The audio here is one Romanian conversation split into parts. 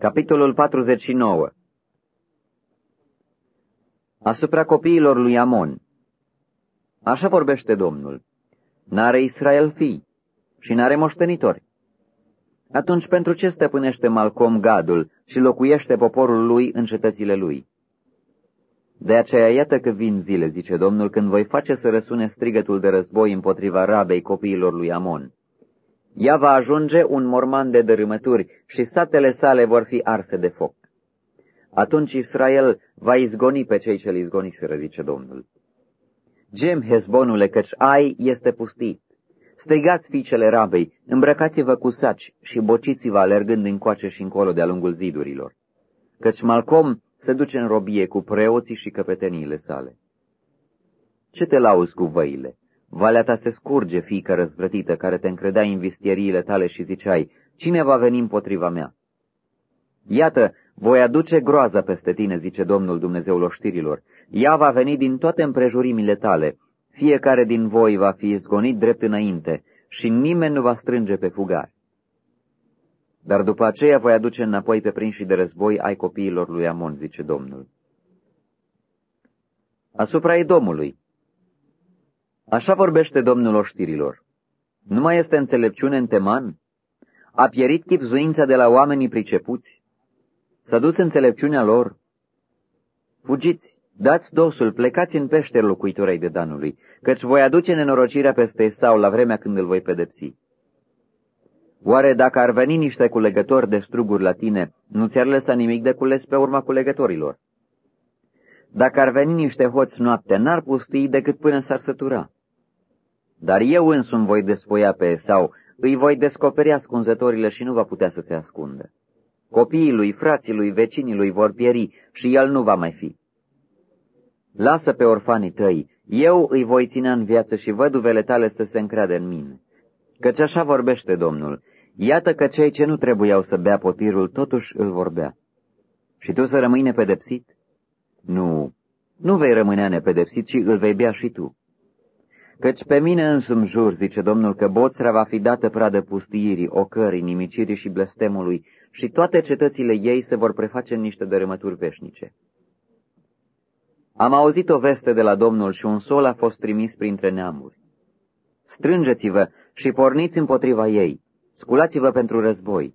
Capitolul 49 Asupra copiilor lui Amon Așa vorbește Domnul. N-are Israel fii și n-are moștenitori. Atunci pentru ce stăpânește Malcom Gadul și locuiește poporul lui în cetățile lui? De aceea iată că vin zile, zice Domnul, când voi face să răsune strigătul de război împotriva rabei copiilor lui Amon. Ea va ajunge un morman de dărâmături și satele sale vor fi arse de foc. Atunci Israel va izgoni pe cei ce-l izgoniseră, zice Domnul. Gem, Hezbonule, căci ai este pustit. Strigați fiicele rabei, îmbrăcați-vă cu saci și bociți-vă alergând încoace și încolo de-a lungul zidurilor. Căci Malcom se duce în robie cu preoții și căpeteniile sale. Ce te lauzi cu văile? Valea ta se scurge, fiică răzvrătită, care te încredea în vistieriile tale și ziceai, cine va veni împotriva mea? Iată, voi aduce groaza peste tine, zice Domnul Dumnezeul oștirilor. Ea va veni din toate împrejurimile tale. Fiecare din voi va fi izgonit drept înainte și nimeni nu va strânge pe fugari. Dar după aceea voi aduce înapoi pe prinși de război ai copiilor lui Amon, zice Domnul. Asupra Edomului. Așa vorbește Domnul oștirilor. Nu mai este înțelepciune în teman? A pierit chipzuința de la oamenii pricepuți? S-a dus înțelepciunea lor? Fugiți, dați dosul, plecați în peșteri locuitorii de Danului, căci voi aduce nenorocirea peste sau la vremea când îl voi pedepsi. Oare dacă ar veni niște culegători de struguri la tine, nu ți-ar lăsa nimic de cules pe urma culegătorilor? Dacă ar veni niște hoți noapte, n-ar pustii decât până s-ar sătura. Dar eu însumi voi despoia pe sau îi voi descoperi ascunzătorile și nu va putea să se ascundă. Copiii lui, frații lui, vecinii lui vor pieri și el nu va mai fi. Lasă pe orfanii tăi, eu îi voi ține în viață și văduvele tale să se încreadă în mine. Căci așa vorbește Domnul, iată că cei ce nu trebuiau să bea potirul totuși îl vor bea. Și tu să rămâi nepedepsit? Nu, nu vei rămâne nepedepsit, ci îl vei bea și tu. Căci pe mine însumi jur, zice Domnul, că boțra va fi dată pradă pustiirii, ocării, nimicirii și blestemului, și toate cetățile ei se vor preface în niște dărâmături veșnice. Am auzit o veste de la Domnul și un sol a fost trimis printre neamuri. Strângeți-vă și porniți împotriva ei, sculați-vă pentru război.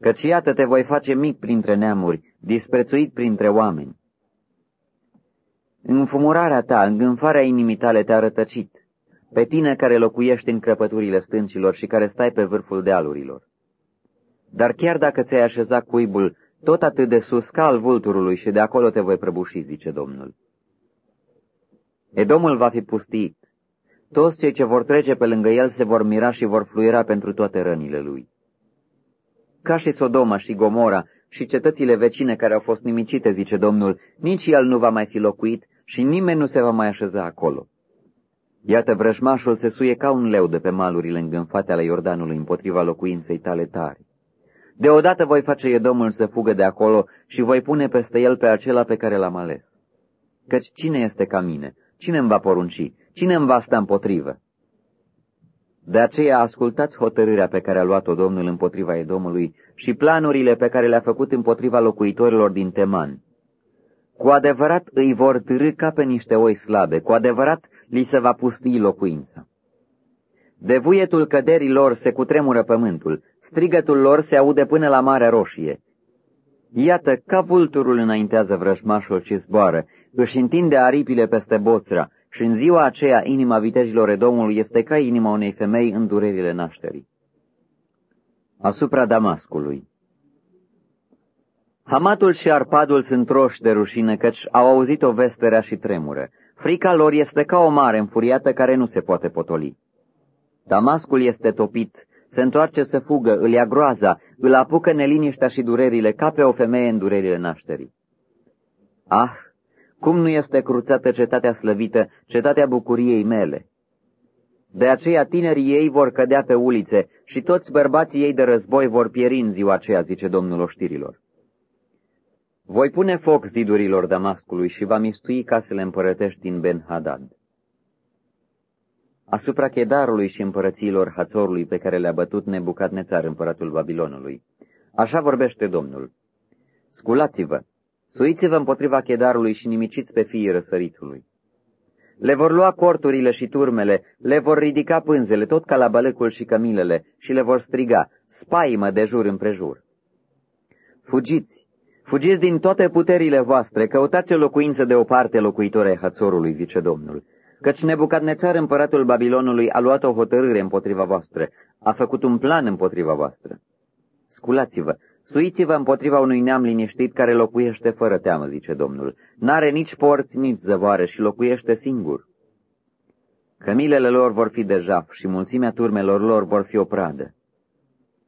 Căci iată te voi face mic printre neamuri, disprețuit printre oameni. Înfumurarea ta, îngânfarea inimii tale te-a rătăcit, pe tine care locuiești în crăpăturile stâncilor și care stai pe vârful dealurilor. Dar chiar dacă ți-ai așezat cuibul tot atât de sus ca al vulturului și de acolo te voi prăbuși, zice Domnul. Edomul va fi pustit. Toți cei ce vor trece pe lângă el se vor mira și vor fluiera pentru toate rănile lui. Ca și Sodoma și Gomora și cetățile vecine care au fost nimicite, zice Domnul, nici el nu va mai fi locuit și nimeni nu se va mai așeza acolo. Iată, vrăjmașul se suie ca un leu de pe malurile îngânfate ale Iordanului împotriva locuinței tale tari. Deodată voi face Edomul să fugă de acolo și voi pune peste el pe acela pe care l-am ales. Căci cine este ca mine? Cine îmi va porunci? Cine îmi va sta împotrivă? De aceea ascultați hotărârea pe care a luat-o Domnul împotriva Edomului și planurile pe care le-a făcut împotriva locuitorilor din Teman. Cu adevărat îi vor târâ ca pe niște oi slabe, cu adevărat li se va pustii locuința. De vuietul căderii lor se cutremură pământul, strigătul lor se aude până la Marea Roșie. Iată, ca vulturul înaintează vrăjmașul și zboară, își întinde aripile peste boțra și în ziua aceea inima vitejilor Edomului este ca inima unei femei în durerile nașterii. Asupra Damascului Hamatul și Arpadul sunt roși de rușine, căci au auzit o vesterea și tremură. Frica lor este ca o mare înfuriată care nu se poate potoli. Damascul este topit, se întoarce să fugă, îl ia groaza, îl apucă neliniștea și durerile, ca pe o femeie în durerile nașterii. Ah, cum nu este cruțată cetatea slăvită, cetatea bucuriei mele! De aceea tinerii ei vor cădea pe ulițe și toți bărbații ei de război vor pieri în ziua aceea, zice Domnul oștirilor. Voi pune foc zidurilor Damascului și va mistui casele împărătești din Ben-Hadad asupra chedarului și împărățiilor Hațorului pe care le-a bătut Nebucadnețar, împăratul Babilonului, Așa vorbește Domnul. Sculați-vă, suiți-vă împotriva chedarului și nimiciți pe fiii răsăritului. Le vor lua corturile și turmele, le vor ridica pânzele, tot ca la bălecul și cămilele, și le vor striga, spaimă de jur împrejur. Fugiți, fugiți din toate puterile voastre, căutați o locuință de o parte locuitoare Hațorului, zice Domnul, căci Nebucadnețar, împăratul Babilonului, a luat o hotărâre împotriva voastră, a făcut un plan împotriva voastră. Sculați-vă, suiți-vă împotriva unui neam liniștit care locuiește fără teamă, zice Domnul. N-are nici porți, nici zăvoare și locuiește singur. Cămilele lor vor fi de jaf și mulțimea turmelor lor vor fi o pradă.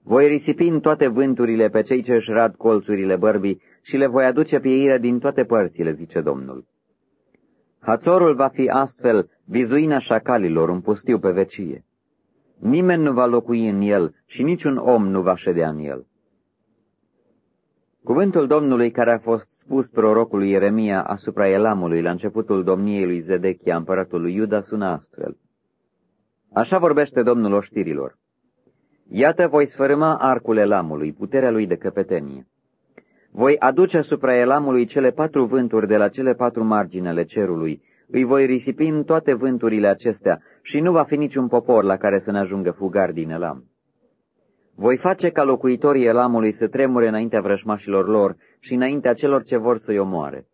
Voi risipi în toate vânturile pe cei ce își rad colțurile bărbii și le voi aduce pieire din toate părțile, zice Domnul. Hațorul va fi astfel vizuina șacalilor, un pustiu pe vecie. Nimeni nu va locui în el și niciun om nu va ședea în el. Cuvântul Domnului care a fost spus prorocului Ieremia asupra Elamului la începutul domniei lui Zedechia, împăratul lui Iuda, sună astfel. Așa vorbește Domnul oștirilor. Iată, voi sfărâma arcul Elamului, puterea lui de căpetenie. Voi aduce asupra Elamului cele patru vânturi de la cele patru marginele cerului, îi voi risipi în toate vânturile acestea și nu va fi niciun popor la care să ne ajungă fugar din Elam. Voi face ca locuitorii Elamului să tremure înaintea vrășmașilor lor și înaintea celor ce vor să-i omoare.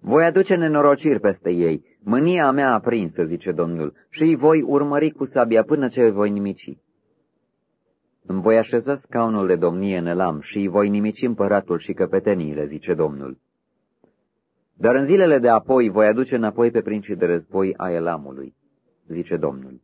Voi aduce nenorociri peste ei, mânia mea aprinsă, zice Domnul, și îi voi urmări cu sabia până ce îi voi nimici. Îmi voi așeza scaunul de domnie în Elam și îi voi nimici împăratul și căpeteniile, zice Domnul. Dar în zilele de apoi voi aduce înapoi pe principii de război a Elamului, zice Domnul.